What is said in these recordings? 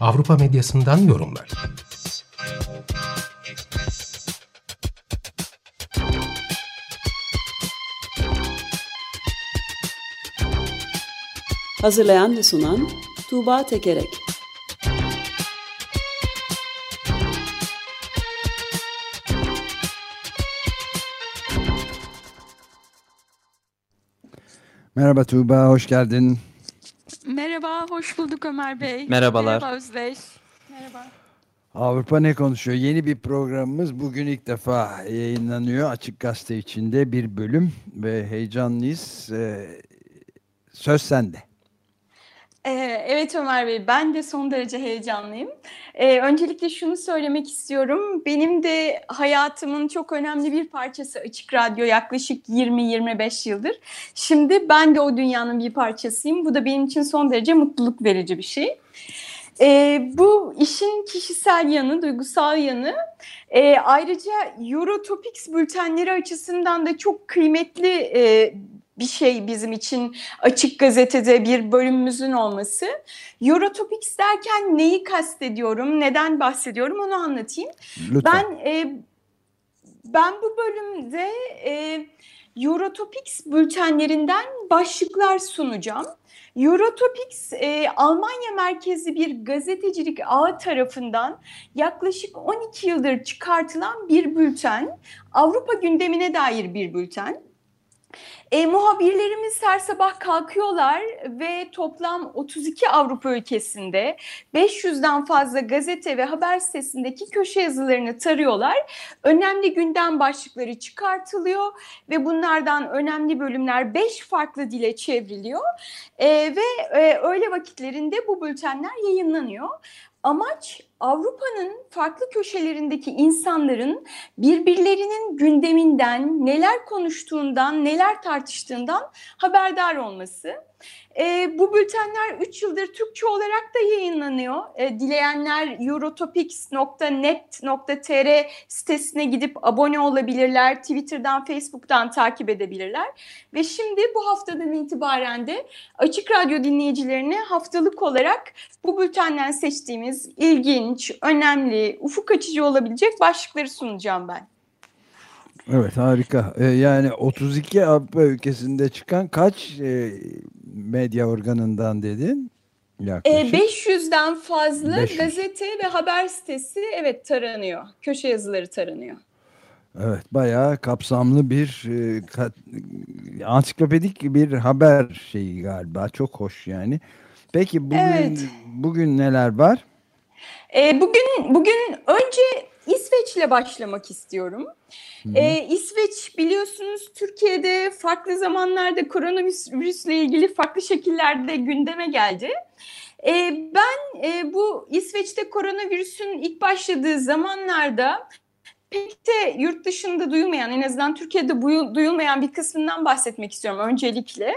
Avrupa medyasından yorumlar. Hazırlayan ve sunan Tuğba Tekerek Merhaba Tuğba, hoş geldin. Hoş bulduk Ömer Bey. Merhabalar. Merhaba Özdeş. Merhaba. Avrupa ne konuşuyor? Yeni bir programımız bugün ilk defa yayınlanıyor. Açık Gazete içinde bir bölüm ve heyecanlıyız. Ee, söz sende. Ee, evet Ömer Bey, ben de son derece heyecanlıyım. Ee, öncelikle şunu söylemek istiyorum. Benim de hayatımın çok önemli bir parçası Açık Radyo yaklaşık 20-25 yıldır. Şimdi ben de o dünyanın bir parçasıyım. Bu da benim için son derece mutluluk verici bir şey. Ee, bu işin kişisel yanı, duygusal yanı e, ayrıca Eurotopics bültenleri açısından da çok kıymetli e, bir şey bizim için açık gazetede bir bölümümüzün olması. Eurotopics derken neyi kastediyorum, neden bahsediyorum onu anlatayım. Lütfen. Ben e, ben bu bölümde e, Eurotopics bültenlerinden başlıklar sunacağım. Eurotopics e, Almanya merkezli bir gazetecilik ağı tarafından yaklaşık 12 yıldır çıkartılan bir bülten. Avrupa gündemine dair bir bülten. E, muhabirlerimiz her sabah kalkıyorlar ve toplam 32 Avrupa ülkesinde 500'den fazla gazete ve haber sitesindeki köşe yazılarını tarıyorlar. Önemli gündem başlıkları çıkartılıyor ve bunlardan önemli bölümler 5 farklı dile çevriliyor. E, ve e, öğle vakitlerinde bu bültenler yayınlanıyor. Amaç Avrupa'nın farklı köşelerindeki insanların birbirlerinin gündeminden, neler konuştuğundan, neler tartıştığından haberdar olması. E, bu bültenler 3 yıldır Türkçe olarak da yayınlanıyor. E, dileyenler eurotopics.net.tr sitesine gidip abone olabilirler. Twitter'dan, Facebook'tan takip edebilirler. Ve şimdi bu haftadan itibaren de Açık Radyo dinleyicilerine haftalık olarak bu bültenden seçtiğimiz ilginç, önemli, ufuk açıcı olabilecek başlıkları sunacağım ben. Evet harika. Ee, yani 32 Avrupa ülkesinde çıkan kaç e, medya organından dedin? Yaklaşık. E, 500'den fazla 500. gazete ve haber sitesi evet taranıyor. Köşe yazıları taranıyor. Evet bayağı kapsamlı bir e, kat, ansiklopedik bir haber şeyi galiba. Çok hoş yani. Peki bugün Evet. bugün neler var? E, bugün bugün önce İsveç'le başlamak istiyorum. E, İsveç biliyorsunuz Türkiye'de farklı zamanlarda koronavirüsle ilgili farklı şekillerde gündeme geldi. E, ben e, bu İsveç'te koronavirüsün ilk başladığı zamanlarda pek de yurt dışında duyulmayan en azından Türkiye'de duyulmayan bir kısmından bahsetmek istiyorum öncelikle.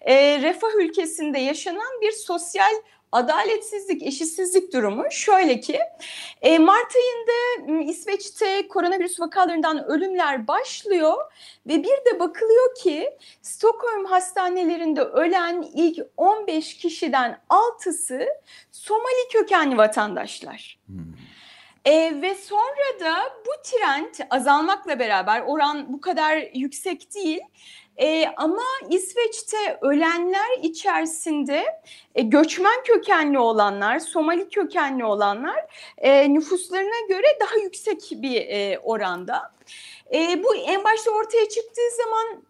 E, refah ülkesinde yaşanan bir sosyal adaletsizlik, eşitsizlik durumu şöyle ki e, Mart ayında İsveç'te koronavirüs vakalarından ölümler başlıyor ve bir de bakılıyor ki Stockholm hastanelerinde ölen ilk 15 kişiden 6'sı Somali kökenli vatandaşlar. E, ve sonra da bu trend azalmakla beraber oran bu kadar yüksek değil. E, ama İsveç'te ölenler içerisinde e, göçmen kökenli olanlar, Somali kökenli olanlar e, nüfuslarına göre daha yüksek bir e, oranda. E, bu en başta ortaya çıktığı zaman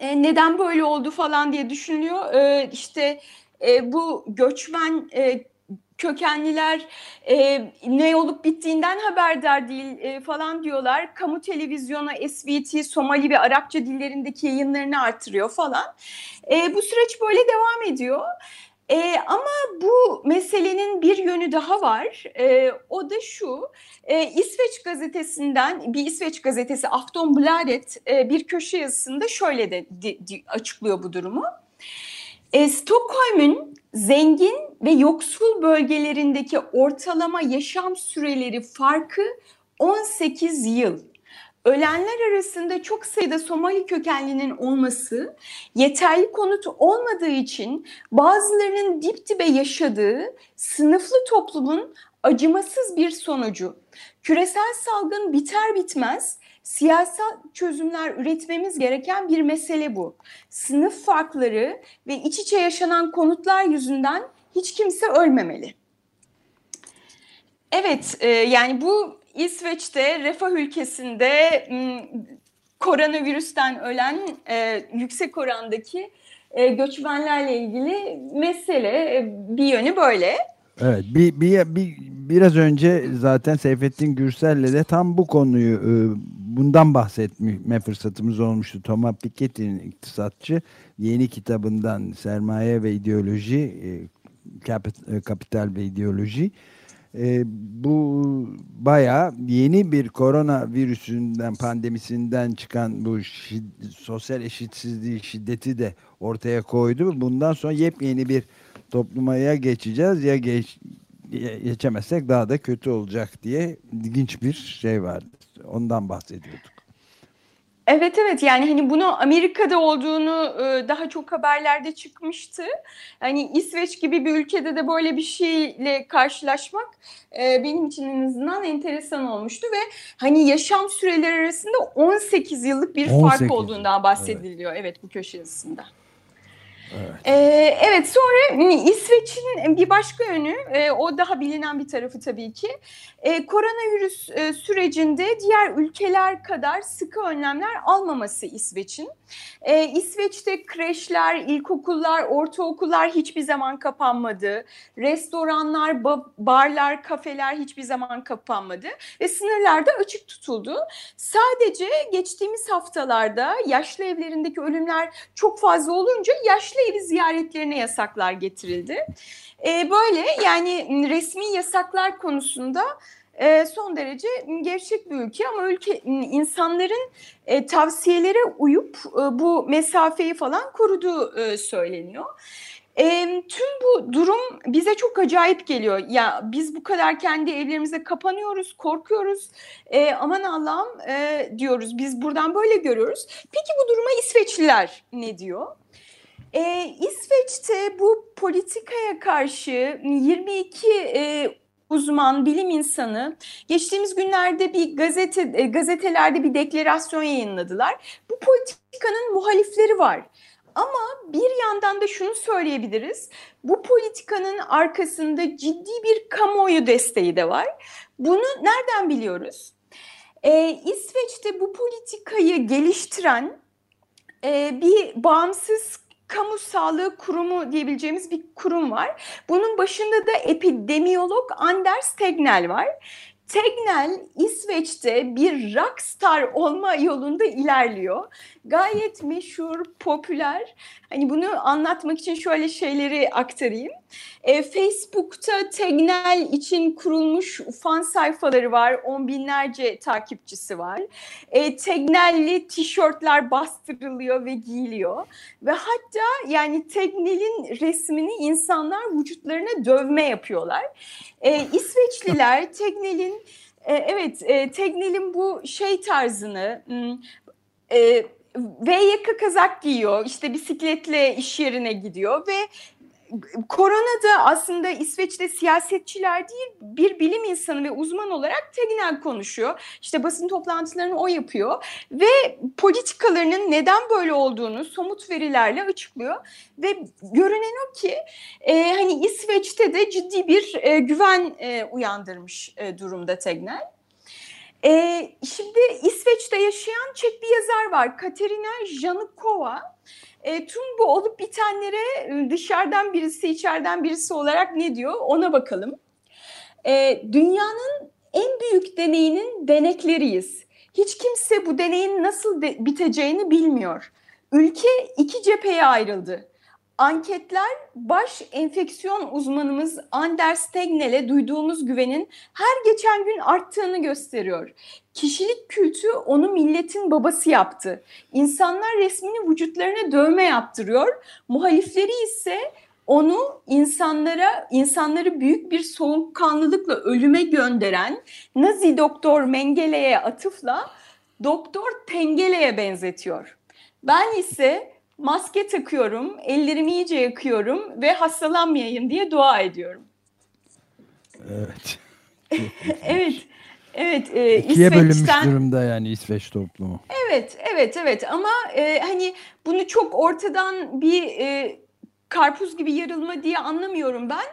e, neden böyle oldu falan diye düşünülüyor. E, işte e, bu göçmen e, kökenliler e, ne olup bittiğinden haberdar değil e, falan diyorlar. Kamu televizyonu SVT, Somali ve Arapça dillerindeki yayınlarını artırıyor falan. E, bu süreç böyle devam ediyor. E, ama bu meselenin bir yönü daha var. E, o da şu, e, İsveç gazetesinden, bir İsveç gazetesi Aftonbladet e, bir köşe yazısında şöyle de di, di, açıklıyor bu durumu. E, Stockholm'un zengin ve yoksul bölgelerindeki ortalama yaşam süreleri farkı 18 yıl. Ölenler arasında çok sayıda Somali kökenlinin olması, yeterli konut olmadığı için bazılarının dip dibe yaşadığı sınıflı toplumun acımasız bir sonucu. Küresel salgın biter bitmez siyasal çözümler üretmemiz gereken bir mesele bu. Sınıf farkları ve iç içe yaşanan konutlar yüzünden hiç kimse ölmemeli. Evet, e, yani bu İsveç'te, refah ülkesinde koronavirüsten ölen e, yüksek orandaki e, göçmenlerle ilgili mesele e, bir yönü böyle. Evet, bir, bir, bir, biraz önce zaten Seyfettin Gürsel'le de tam bu konuyu e, bundan bahsetme fırsatımız olmuştu. Thomas Piketty'nin iktisatçı yeni kitabından Sermaye ve İdeoloji, e, e, Kapital ve İdeoloji e, bu bayağı yeni bir korona virüsünden pandemisinden çıkan bu şid, sosyal eşitsizliği şiddeti de ortaya koydu. Bundan sonra yepyeni bir toplumaya geçeceğiz ya geç, geçemezsek daha da kötü olacak diye ilginç bir şey vardı. Ondan bahsediyorduk. Evet evet yani hani bunu Amerika'da olduğunu daha çok haberlerde çıkmıştı. Hani İsveç gibi bir ülkede de böyle bir şeyle karşılaşmak benim için en azından enteresan olmuştu ve hani yaşam süreleri arasında 18 yıllık bir 18. fark olduğundan bahsediliyor evet, evet bu köşe yazısında. Evet. Ee, evet sonra İsveç'in bir başka yönü e, o daha bilinen bir tarafı tabii ki e, koronavirüs e, sürecinde diğer ülkeler kadar sıkı önlemler almaması İsveç'in. E, İsveç'te kreşler, ilkokullar, ortaokullar hiçbir zaman kapanmadı. Restoranlar, barlar, kafeler hiçbir zaman kapanmadı ve sınırlar da açık tutuldu. Sadece geçtiğimiz haftalarda yaşlı evlerindeki ölümler çok fazla olunca yaşlı evi ziyaretlerine yasaklar getirildi. E, böyle yani resmi yasaklar konusunda e, son derece gevşek bir ülke ama ülke insanların e, tavsiyelere uyup e, bu mesafeyi falan koruduğu e, söyleniyor. E, tüm bu durum bize çok acayip geliyor. Ya biz bu kadar kendi evlerimize kapanıyoruz, korkuyoruz. E, aman Allah'ım e, diyoruz. Biz buradan böyle görüyoruz. Peki bu duruma İsveçliler ne diyor? E, İsveç'te bu politikaya karşı 22 e, uzman, bilim insanı geçtiğimiz günlerde bir gazete e, gazetelerde bir deklarasyon yayınladılar. Bu politikanın muhalifleri var. Ama bir yandan da şunu söyleyebiliriz. Bu politikanın arkasında ciddi bir kamuoyu desteği de var. Bunu nereden biliyoruz? Ee, İsveç'te bu politikayı geliştiren e, bir bağımsız kamu sağlığı kurumu diyebileceğimiz bir kurum var. Bunun başında da epidemiyolog Anders Tegnell var. Tegnell İsveç'te bir rockstar olma yolunda ilerliyor. Gayet meşhur, popüler. Hani bunu anlatmak için şöyle şeyleri aktarayım. E, Facebook'ta Tegnell için kurulmuş fan sayfaları var. On binlerce takipçisi var. E, Tegnell'li tişörtler bastırılıyor ve giyiliyor. Ve hatta yani Tegnell'in resmini insanlar vücutlarına dövme yapıyorlar. E, İsveçliler Tegnell'in e, evet e, Tegnell'in bu şey tarzını hmm, e, V yaka kazak giyiyor. İşte bisikletle iş yerine gidiyor ve korona da aslında İsveç'te siyasetçiler değil bir bilim insanı ve uzman olarak Tegnell konuşuyor. İşte basın toplantılarını o yapıyor ve politikalarının neden böyle olduğunu somut verilerle açıklıyor ve görünen o ki e, hani İsveç'te de ciddi bir e, güven e, uyandırmış e, durumda Tegnell. E, şimdi İsveç'te yaşayan Çek bir yazar var. Katerina Janukova. E, tüm bu olup bitenlere e, dışarıdan birisi, içeriden birisi olarak ne diyor ona bakalım. E, dünyanın en büyük deneyinin denekleriyiz. Hiç kimse bu deneyin nasıl de, biteceğini bilmiyor. Ülke iki cepheye ayrıldı. Anketler baş enfeksiyon uzmanımız Anders Tegnell'e duyduğumuz güvenin her geçen gün arttığını gösteriyor. Kişilik kültü onu milletin babası yaptı. İnsanlar resmini vücutlarına dövme yaptırıyor. Muhalifleri ise onu insanlara insanları büyük bir soğukkanlılıkla ölüme gönderen Nazi doktor Mengele'ye atıfla doktor Tengele'ye benzetiyor. Ben ise maske takıyorum, ellerimi iyice yakıyorum ve hastalanmayayım diye dua ediyorum. Evet. evet. Evet, e, İkiye bölünmüş durumda yani İsveç toplumu. Evet, evet, evet ama e, hani bunu çok ortadan bir e, karpuz gibi yarılma diye anlamıyorum ben.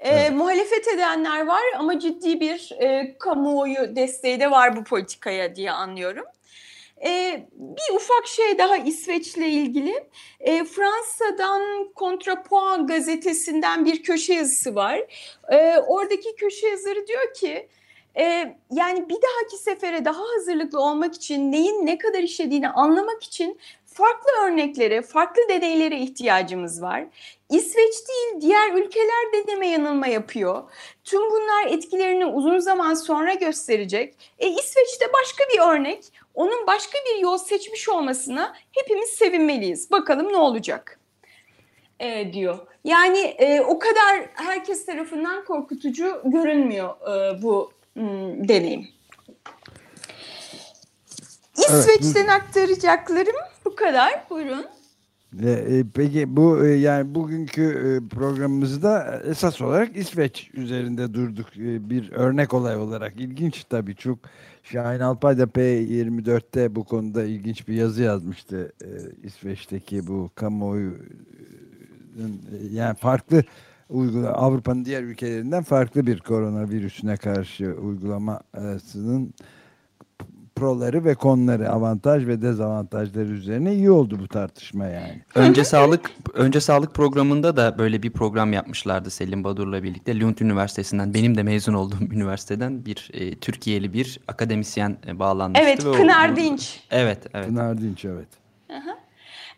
E, evet. Muhalefet edenler var ama ciddi bir e, kamuoyu desteği de var bu politikaya diye anlıyorum. E, bir ufak şey daha İsveç'le ilgili. E, Fransa'dan Kontrapuan gazetesinden bir köşe yazısı var. E, oradaki köşe yazarı diyor ki e, yani bir dahaki sefere daha hazırlıklı olmak için neyin ne kadar işlediğini anlamak için farklı örneklere, farklı deneylere ihtiyacımız var. İsveç değil, diğer ülkeler deneme yanılma yapıyor. Tüm bunlar etkilerini uzun zaman sonra gösterecek. E, İsveç'te başka bir örnek. Onun başka bir yol seçmiş olmasına hepimiz sevinmeliyiz. Bakalım ne olacak e, diyor. Yani e, o kadar herkes tarafından korkutucu görünmüyor e, bu m, deneyim. İsveç'ten evet. aktaracaklarım bu kadar. Buyurun. E, peki bu e, yani bugünkü e, programımızda esas olarak İsveç üzerinde durduk. Bir örnek olay olarak ilginç tabii. Çok Şahin Alpay da P24'te bu konuda ilginç bir yazı yazmıştı İsveç'teki bu kamuoyu yani farklı uygula Avrupa'nın diğer ülkelerinden farklı bir koronavirüsüne karşı uygulamasının proları ve konuları, avantaj ve dezavantajları üzerine iyi oldu bu tartışma yani. Önce sağlık önce sağlık programında da böyle bir program yapmışlardı Selim Badur'la birlikte. Lund Üniversitesi'nden benim de mezun olduğum üniversiteden bir e, Türkiye'li bir akademisyen e, bağlanmıştı. Evet, ve Pınar o, Dinç. Evet, evet. Pınar Dinç, evet.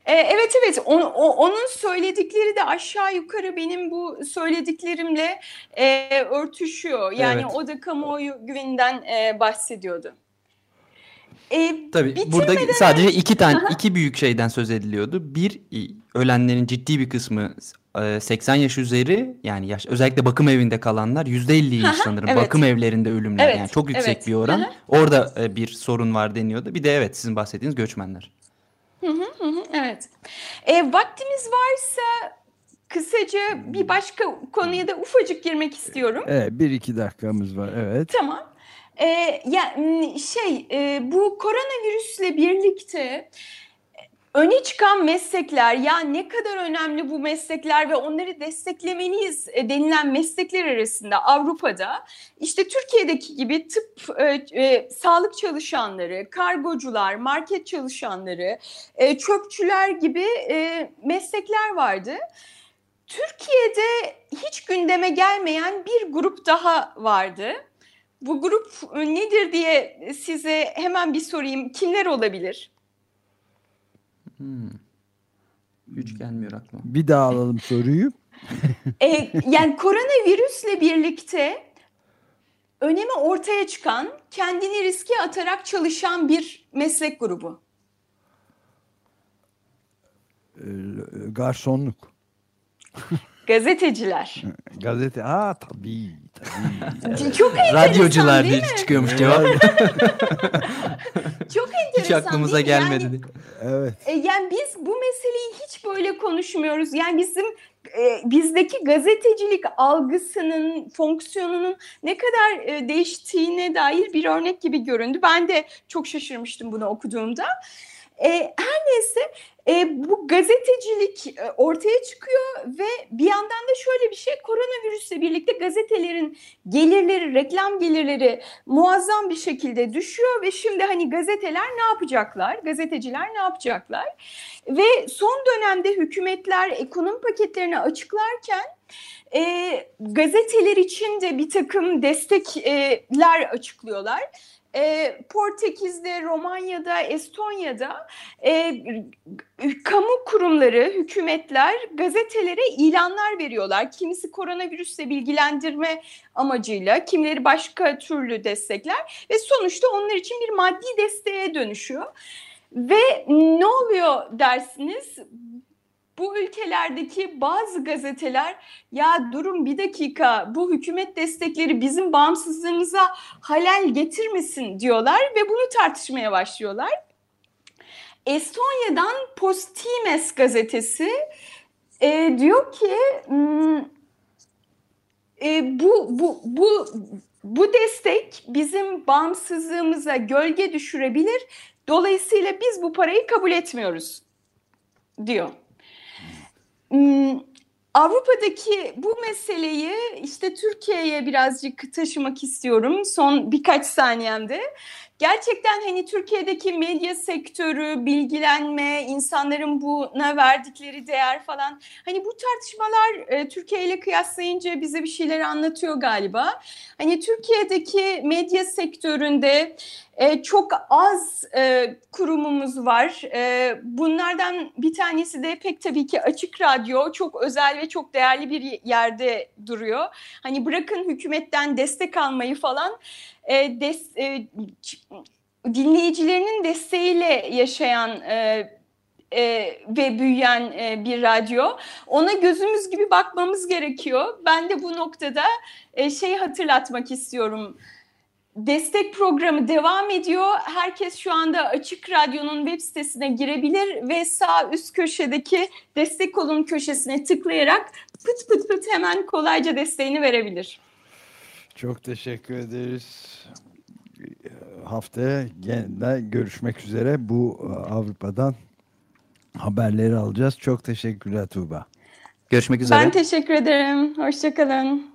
E, evet evet o, o, onun söyledikleri de aşağı yukarı benim bu söylediklerimle e, örtüşüyor. Yani evet. o da kamuoyu güveninden e, bahsediyordu. E, Tabii burada sadece iki tane iki büyük şeyden söz ediliyordu. Bir ölenlerin ciddi bir kısmı 80 yaş üzeri yani yaş özellikle bakım evinde kalanlar %50'ymiş sanırım. Evet. Bakım evlerinde ölümler evet. yani çok yüksek evet. bir oran. Orada bir sorun var deniyordu. Bir de evet sizin bahsettiğiniz göçmenler. Hı hı hı, evet. E, vaktimiz varsa kısaca bir başka konuya da ufacık girmek istiyorum. Evet bir iki dakikamız var evet. Tamam. E, ya şey e, bu koronavirüsle birlikte öne çıkan meslekler ya ne kadar önemli bu meslekler ve onları desteklemeliyiz e, denilen meslekler arasında Avrupa'da işte Türkiye'deki gibi tıp e, e, sağlık çalışanları, kargocular, market çalışanları, e, çöpçüler gibi e, meslekler vardı. Türkiye'de hiç gündeme gelmeyen bir grup daha vardı. Bu grup e, nedir diye size hemen bir sorayım. Kimler olabilir? Hmm. Hiç gelmiyor aklıma. Bir daha alalım soruyu. e, yani koronavirüsle birlikte önemi ortaya çıkan, kendini riske atarak çalışan bir meslek grubu. E, garsonluk. Gazeteciler. Gazete, ha tabii. tabii. Çok enteresan Radyocular değil mi? çıkıyormuş cevap. Çok enteresan Hiç aklımıza gelmedi. Yani, evet. E, yani biz bu meseleyi hiç böyle konuşmuyoruz. Yani bizim e, bizdeki gazetecilik algısının, fonksiyonunun ne kadar e, değiştiğine dair bir örnek gibi göründü. Ben de çok şaşırmıştım bunu okuduğumda. E, her neyse e, bu gazetecilik e, ortaya çıkıyor ve bir yandan da şöyle bir şey koronavirüsle birlikte gazetelerin gelirleri, reklam gelirleri muazzam bir şekilde düşüyor ve şimdi hani gazeteler ne yapacaklar? Gazeteciler ne yapacaklar? Ve son dönemde hükümetler ekonomi paketlerini açıklarken e, gazeteler için de bir takım destekler açıklıyorlar e, Portekiz'de, Romanya'da, Estonya'da e, kamu kurumları, hükümetler gazetelere ilanlar veriyorlar. Kimisi koronavirüsle bilgilendirme amacıyla, kimileri başka türlü destekler ve sonuçta onlar için bir maddi desteğe dönüşüyor. Ve ne oluyor dersiniz? Bu ülkelerdeki bazı gazeteler ya durun bir dakika bu hükümet destekleri bizim bağımsızlığımıza halel getirmesin diyorlar ve bunu tartışmaya başlıyorlar. Estonya'dan Postimes gazetesi e, diyor ki hmm, e, bu bu bu bu destek bizim bağımsızlığımıza gölge düşürebilir. Dolayısıyla biz bu parayı kabul etmiyoruz diyor. Hmm, Avrupa'daki bu meseleyi işte Türkiye'ye birazcık taşımak istiyorum son birkaç saniyemde. Gerçekten hani Türkiye'deki medya sektörü, bilgilenme, insanların buna verdikleri değer falan. Hani bu tartışmalar e, Türkiye ile kıyaslayınca bize bir şeyler anlatıyor galiba. Hani Türkiye'deki medya sektöründe e, çok az e, kurumumuz var. E, bunlardan bir tanesi de pek tabii ki Açık Radyo. Çok özel ve çok değerli bir yerde duruyor. Hani bırakın hükümetten destek almayı falan. E, des, e, dinleyicilerinin desteğiyle yaşayan e, e, ve büyüyen e, bir radyo. Ona gözümüz gibi bakmamız gerekiyor. Ben de bu noktada e, şey hatırlatmak istiyorum destek programı devam ediyor. Herkes şu anda Açık Radyo'nun web sitesine girebilir ve sağ üst köşedeki destek olun köşesine tıklayarak pıt pıt pıt hemen kolayca desteğini verebilir. Çok teşekkür ederiz. Haftaya de görüşmek üzere. Bu e, Avrupa'dan haberleri alacağız. Çok teşekkürler Tuğba. Görüşmek üzere. Ben teşekkür ederim. Hoşçakalın.